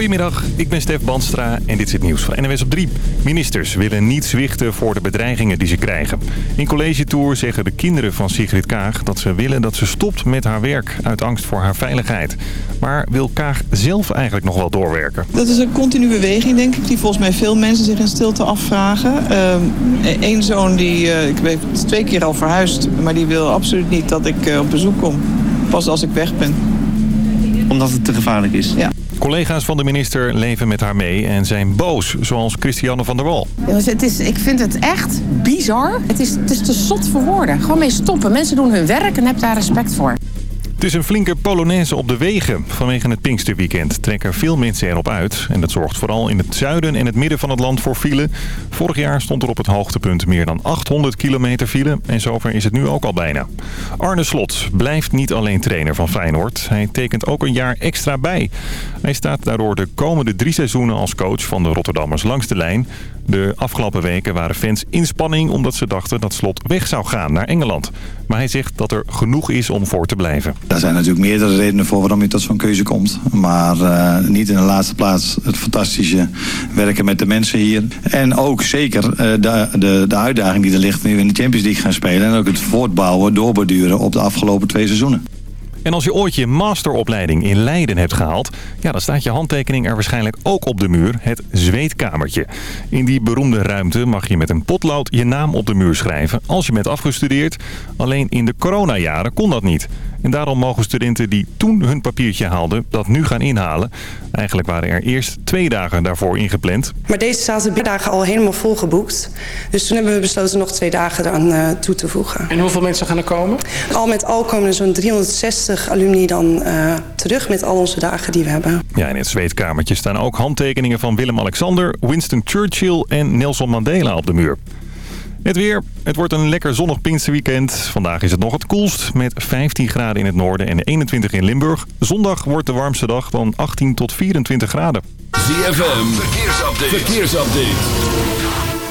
Goedemiddag, ik ben Stef Banstra en dit is het nieuws van NWS op 3. Ministers willen niet zwichten voor de bedreigingen die ze krijgen. In College Tour zeggen de kinderen van Sigrid Kaag dat ze willen dat ze stopt met haar werk uit angst voor haar veiligheid. Maar wil Kaag zelf eigenlijk nog wel doorwerken? Dat is een continue beweging, denk ik, die volgens mij veel mensen zich in stilte afvragen. Eén uh, zoon, die, uh, ik ben twee keer al verhuisd, maar die wil absoluut niet dat ik uh, op bezoek kom. Pas als ik weg ben. Omdat het te gevaarlijk is? Ja. Collega's van de minister leven met haar mee en zijn boos, zoals Christiane van der Wal. Dus het is, ik vind het echt bizar. Het is, het is te zot voor woorden. Gewoon mee stoppen. Mensen doen hun werk en heb daar respect voor. Het is een flinke polonaise op de wegen. Vanwege het Pinksterweekend trekken veel mensen erop uit. En dat zorgt vooral in het zuiden en het midden van het land voor file. Vorig jaar stond er op het hoogtepunt meer dan 800 kilometer file. En zover is het nu ook al bijna. Arne Slot blijft niet alleen trainer van Feyenoord. Hij tekent ook een jaar extra bij. Hij staat daardoor de komende drie seizoenen als coach van de Rotterdammers langs de lijn. De afgelopen weken waren fans in spanning omdat ze dachten dat Slot weg zou gaan naar Engeland. Maar hij zegt dat er genoeg is om voor te blijven. Daar zijn natuurlijk meerdere redenen voor waarom je tot zo'n keuze komt. Maar uh, niet in de laatste plaats het fantastische werken met de mensen hier. En ook zeker uh, de, de, de uitdaging die er ligt nu in de Champions League gaan spelen. En ook het voortbouwen, doorborduren op de afgelopen twee seizoenen. En als je ooit je masteropleiding in Leiden hebt gehaald... Ja, dan staat je handtekening er waarschijnlijk ook op de muur, het zweetkamertje. In die beroemde ruimte mag je met een potlood je naam op de muur schrijven... als je bent afgestudeerd. Alleen in de coronajaren kon dat niet. En daarom mogen studenten die toen hun papiertje haalden dat nu gaan inhalen. Eigenlijk waren er eerst twee dagen daarvoor ingepland. Maar deze zaten twee dagen al helemaal volgeboekt. Dus toen hebben we besloten nog twee dagen eraan uh, toe te voegen. En hoeveel mensen gaan er komen? Al met al komen er zo'n 360 alumni dan uh, terug met al onze dagen die we hebben. Ja, in het zweetkamertje staan ook handtekeningen van Willem-Alexander, Winston Churchill en Nelson Mandela op de muur. Het weer. Het wordt een lekker zonnig Pinksterweekend. Vandaag is het nog het koelst met 15 graden in het noorden en 21 in Limburg. Zondag wordt de warmste dag van 18 tot 24 graden. ZFM. Verkeersupdate. Verkeersupdate.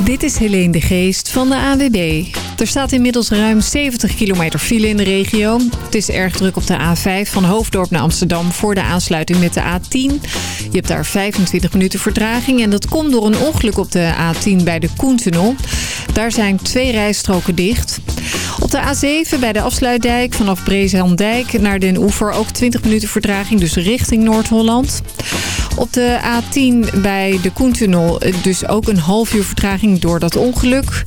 Dit is Helene de Geest van de AWB. Er staat inmiddels ruim 70 kilometer file in de regio. Het is erg druk op de A5 van Hoofddorp naar Amsterdam voor de aansluiting met de A10. Je hebt daar 25 minuten vertraging en dat komt door een ongeluk op de A10 bij de Koentunnel. Daar zijn twee rijstroken dicht. Op de A7 bij de afsluitdijk vanaf Breesandijk naar Den Oever ook 20 minuten vertraging, dus richting Noord-Holland. Op de A10 bij de Koentunnel dus ook een half uur vertraging door dat ongeluk.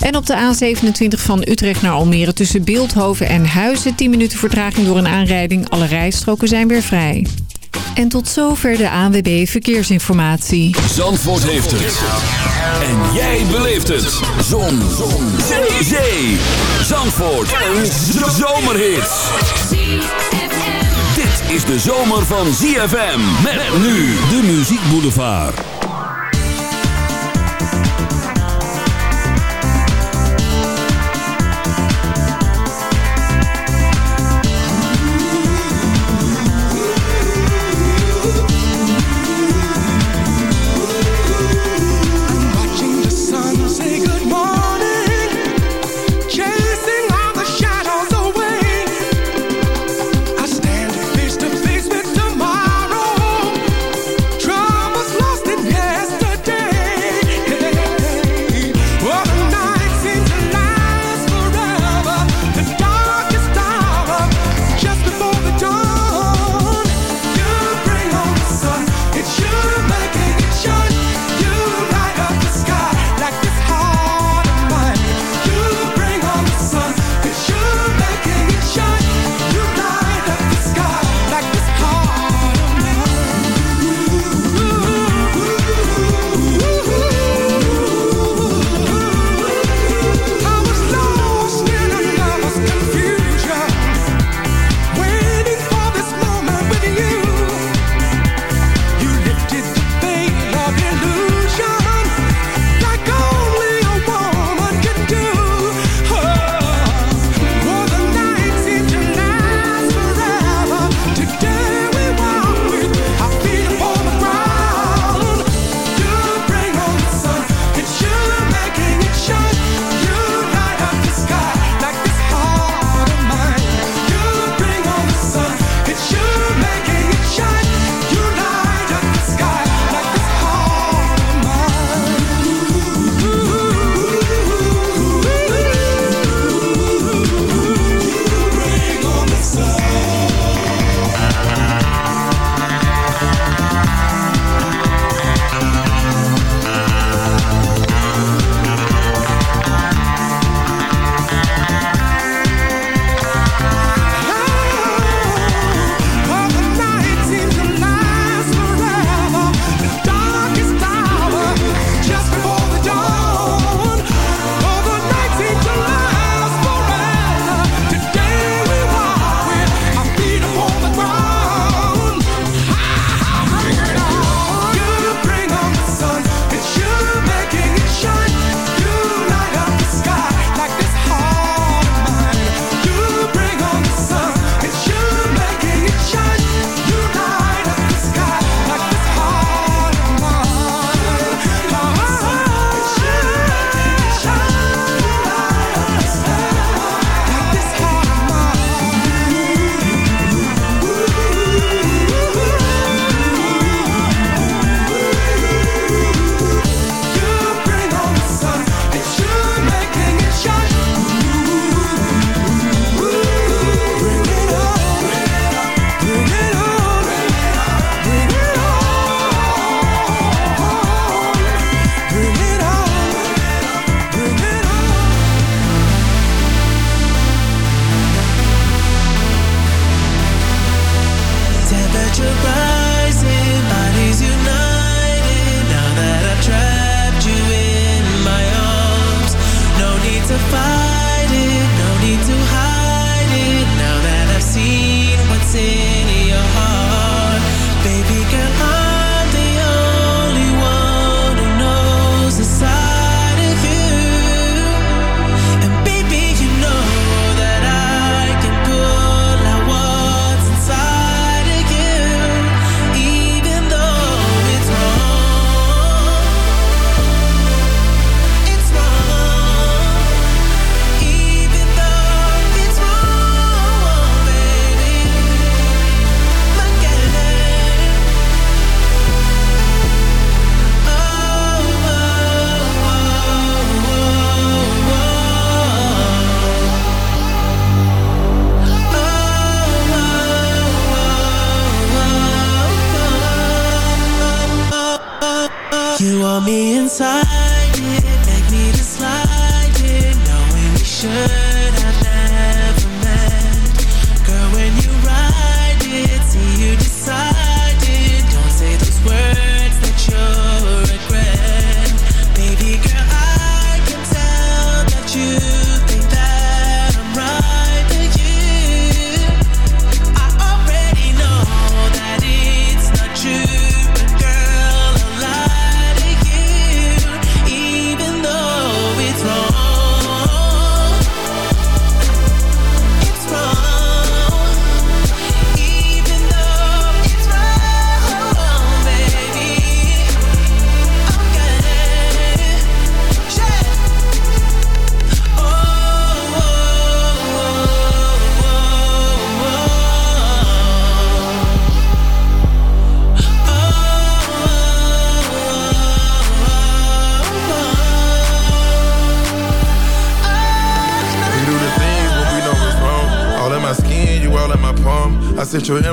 En op de A27 van Utrecht naar Almere tussen Beeldhoven en Huizen 10 minuten vertraging door een aanrijding. Alle rijstroken zijn weer vrij. En tot zover de ANWB Verkeersinformatie. Zandvoort heeft het. En jij beleeft het. Zon. Zon. Zee. Zee. Zandvoort. Een zomerhit. Dit is de zomer van ZFM. Met nu de Muziek Boulevard.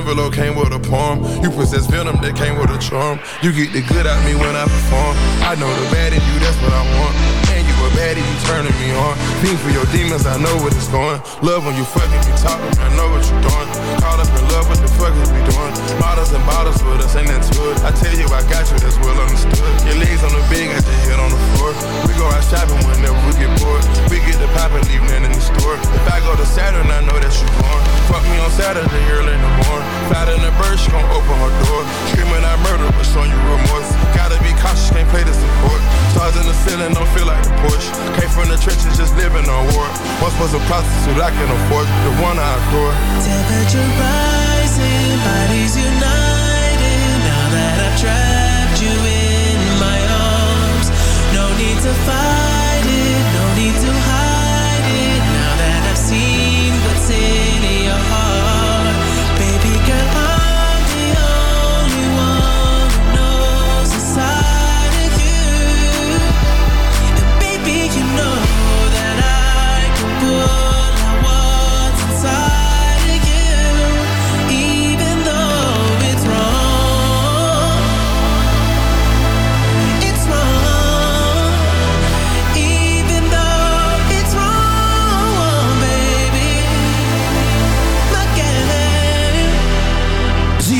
Envelope came with a palm. You possess venom that came with a charm. You get the good but I afford the one I adore. Temperature rising, bodies united. Now that I've trapped you in my arms, no need to fight.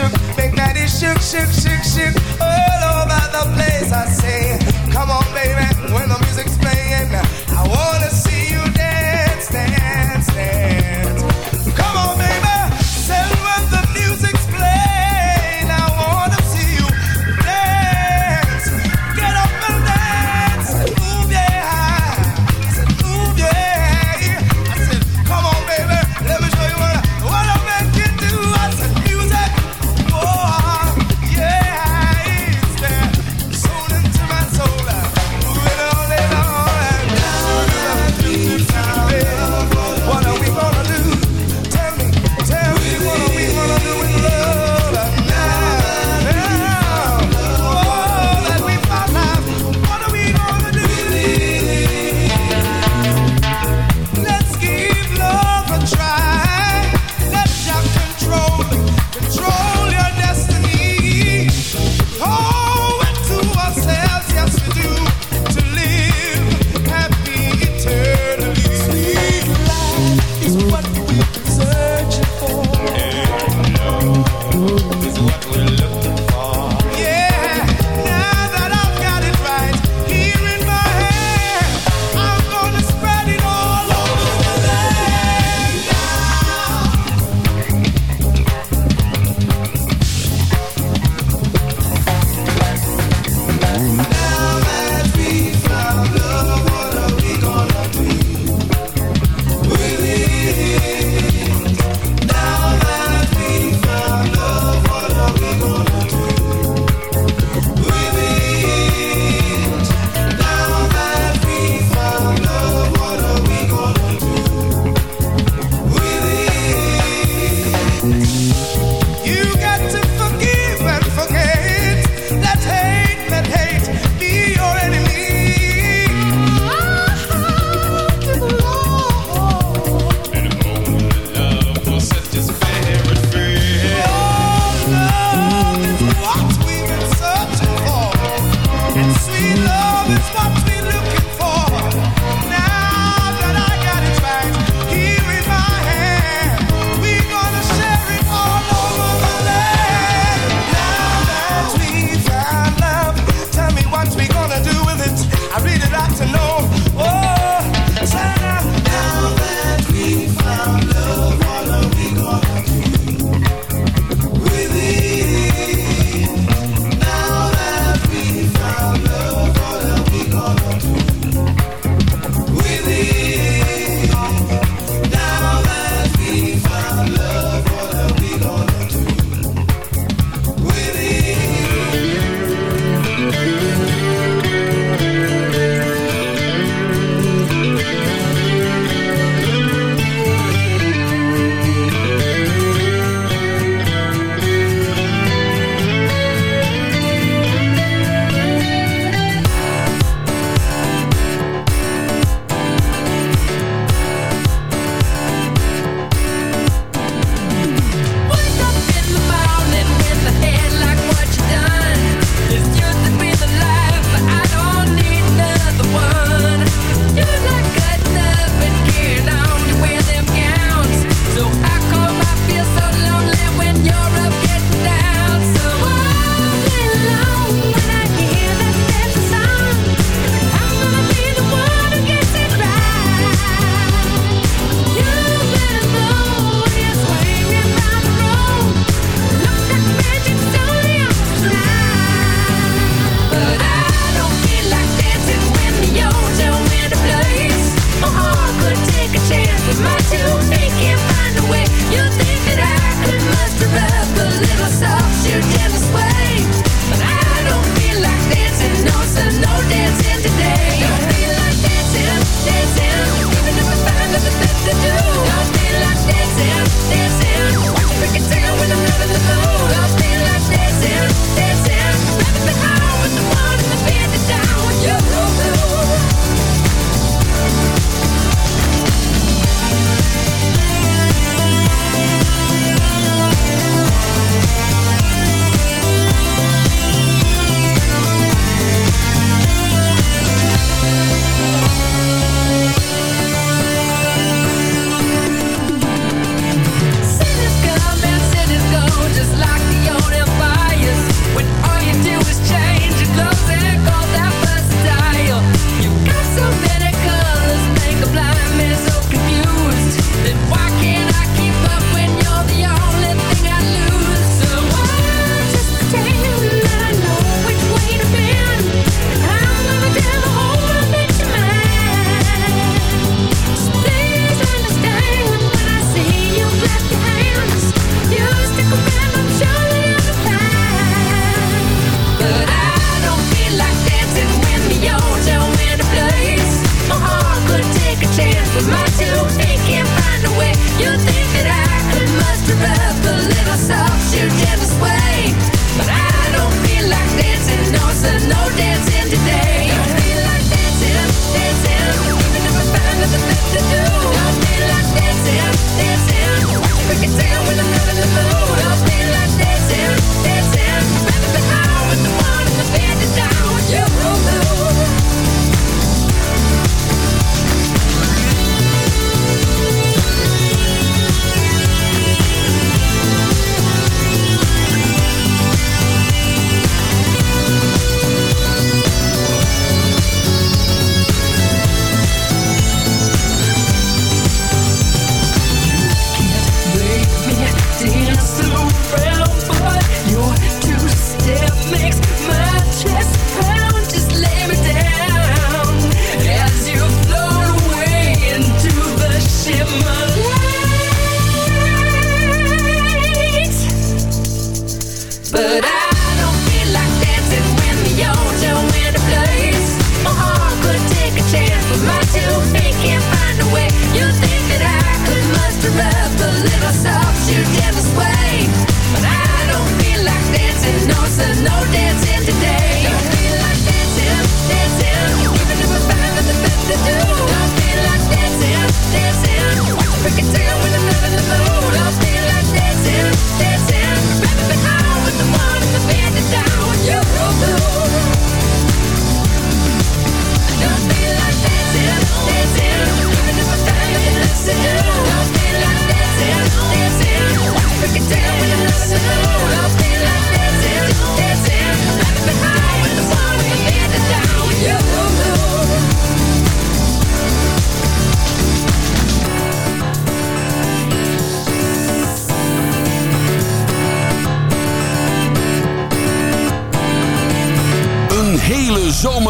shook, make that it shook, shook, shook, shook all over the place. I say.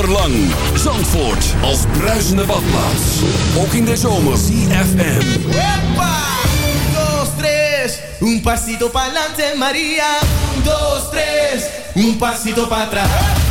zomerlang. Zandvoort als bruisende badplaats. Ook in de zomer. CFM. Epa! 1, 2, 3. Un pasito pa'lante, Maria. 1, 2, 3. Un pasito para atrás.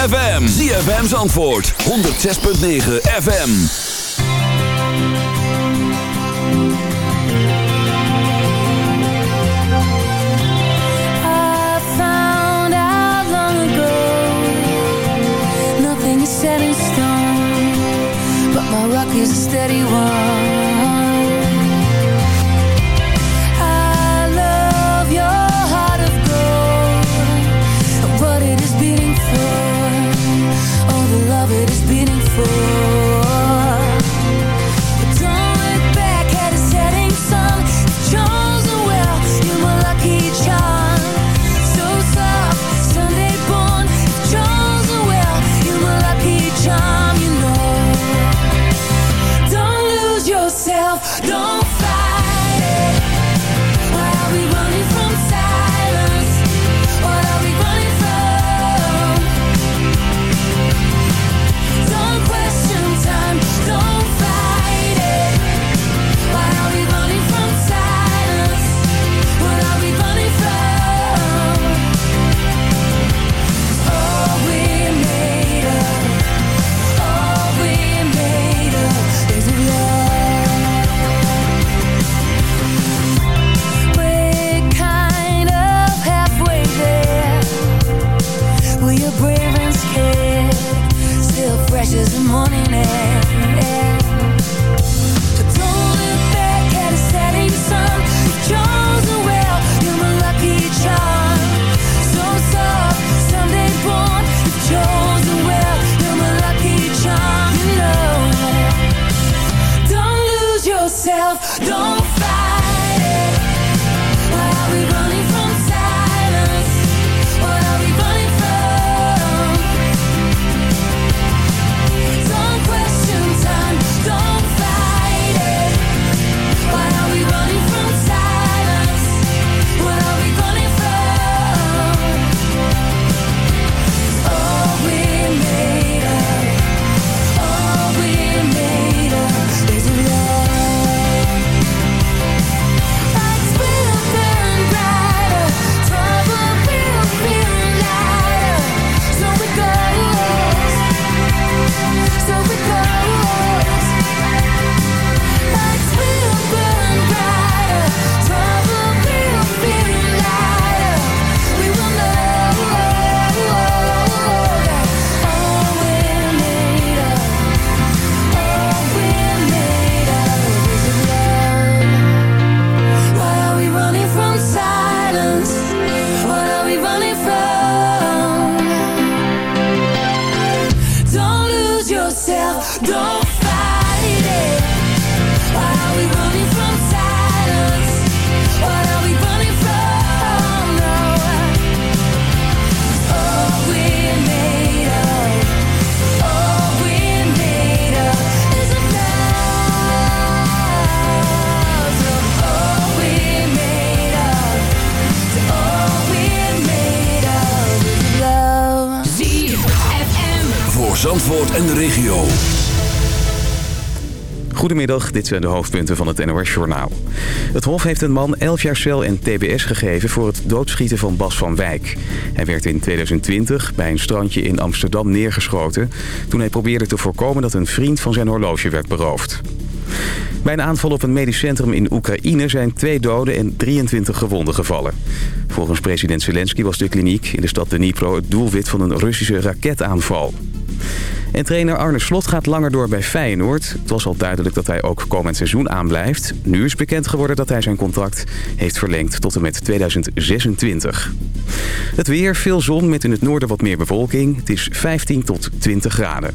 ZFM. ZFM's antwoord. 106.9 FM. set in stone But my rock is a steady one Dit zijn de hoofdpunten van het NOS-journaal. Het Hof heeft een man 11 jaar cel en tbs gegeven voor het doodschieten van Bas van Wijk. Hij werd in 2020 bij een strandje in Amsterdam neergeschoten... toen hij probeerde te voorkomen dat een vriend van zijn horloge werd beroofd. Bij een aanval op een medisch centrum in Oekraïne zijn twee doden en 23 gewonden gevallen. Volgens president Zelensky was de kliniek in de stad Dnipro het doelwit van een Russische raketaanval. En trainer Arne Slot gaat langer door bij Feyenoord. Het was al duidelijk dat hij ook komend seizoen aanblijft. Nu is bekend geworden dat hij zijn contract heeft verlengd tot en met 2026. Het weer, veel zon met in het noorden wat meer bewolking. Het is 15 tot 20 graden.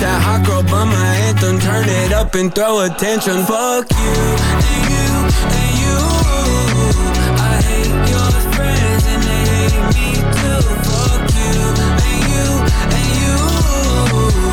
that hot girl bummer anthem. Turn it up and throw attention. Fuck you and you and you. I hate your friends and they hate me too. Fuck you and you and you.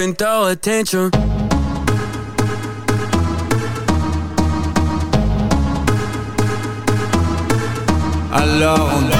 and throw a tantrum. Alone.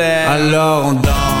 Alors on danse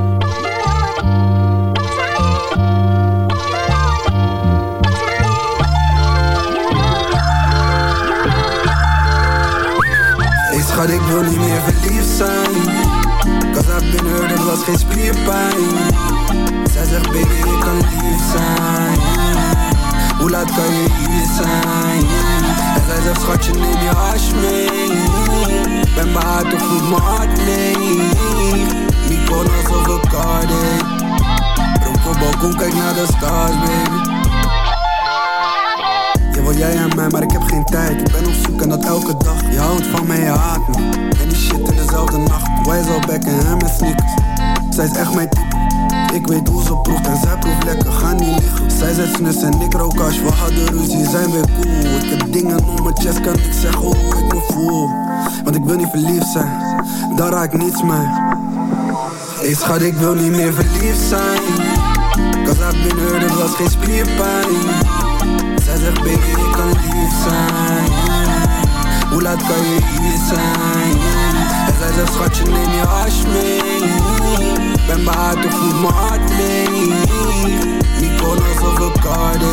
schat, ik wil niet meer verliefd zijn. Cause I've been hurt, het was geen spierpijn. Zij zegt baby, ik kan lief zijn. Hoe laat kan je hier zijn? En zij zegt schatje, neem je hash mee. Ben behaard of voelt mijn hart leeg. Niet kon alsof ik Roep op balkon, kijk naar de stars baby wil jij en mij, maar ik heb geen tijd. Ik ben op zoek en dat elke dag. Je houdt van mij, je haat me. En die shit in dezelfde nacht. Wij al back en hem met sneakers Zij is echt mijn type. Ik weet hoe ze proeft en zij proeft lekker. Ga niet liggen. Zij zet snus en ik rook als We hadden ruzie, zijn weer cool. Ik heb dingen om mijn chest, kan ik zeggen hoe ik me voel. Want ik wil niet verliefd zijn. Daar raak ik niets mee. Hey schat, ik wil niet meer verliefd zijn. Cause I've been hurt, het was geen spierpijn baby ik kan lief zijn Hoe laat kan je hier zijn? En zij zegt schatje neem je hash mee. Ben behaard of voelt mijn hart leeg kon alsof ik Cardi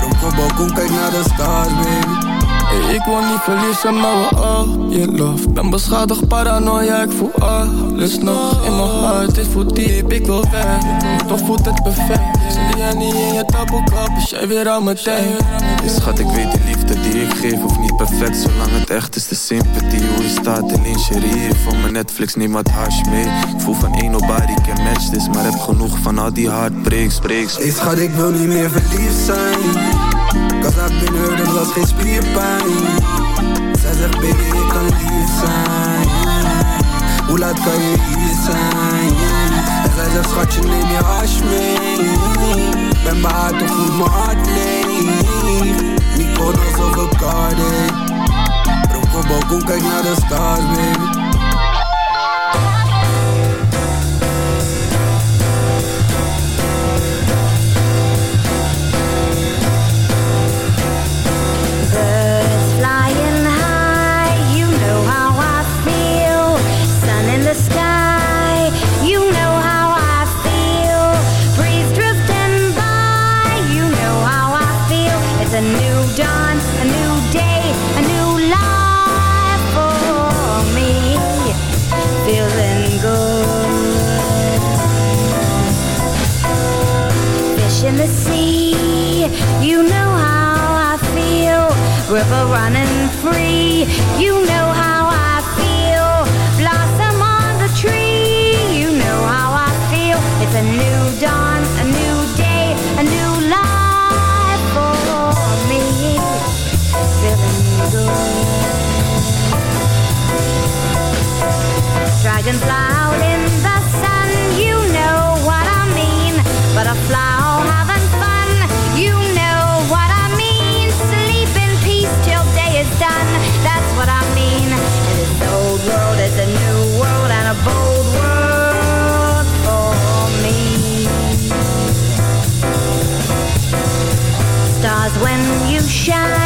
Roep op balkon kijk naar de stars baby Hey, ik wil niet verliezen, maar we all in love. Ben beschadigd, paranoia, ik voel alles nog In mijn hart, dit voelt diep, ik wil weg. Toch voelt het perfect. Zie jij niet in je taboekap, is jij weer aan mijn tijd. Hey, schat, ik weet die liefde die ik geef hoeft niet perfect Zolang het echt is, de sympathie. Hoe je staat in lingerie Van mijn Netflix, neem wat hash mee. Ik voel van één nobody can match this Maar heb genoeg van al die heartbreaks, breaks. Hey schat, ik wil niet meer verliefd zijn Cause I've been hurt, het was geen spierpijn. Zij zegt baby, ik kan lief zijn. Hoe laat kan je hier zijn? En zij zegt schatje, neem je hash mee. Ben behaard of voelt mijn hart leeg kon alsof ik Cardi Roep op balkon, kijk naar de stars baby River running free, you know shine.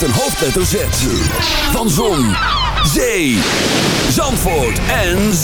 met een hoofdletter Z. Van Zon, Zee, Zandvoort en Z.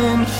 something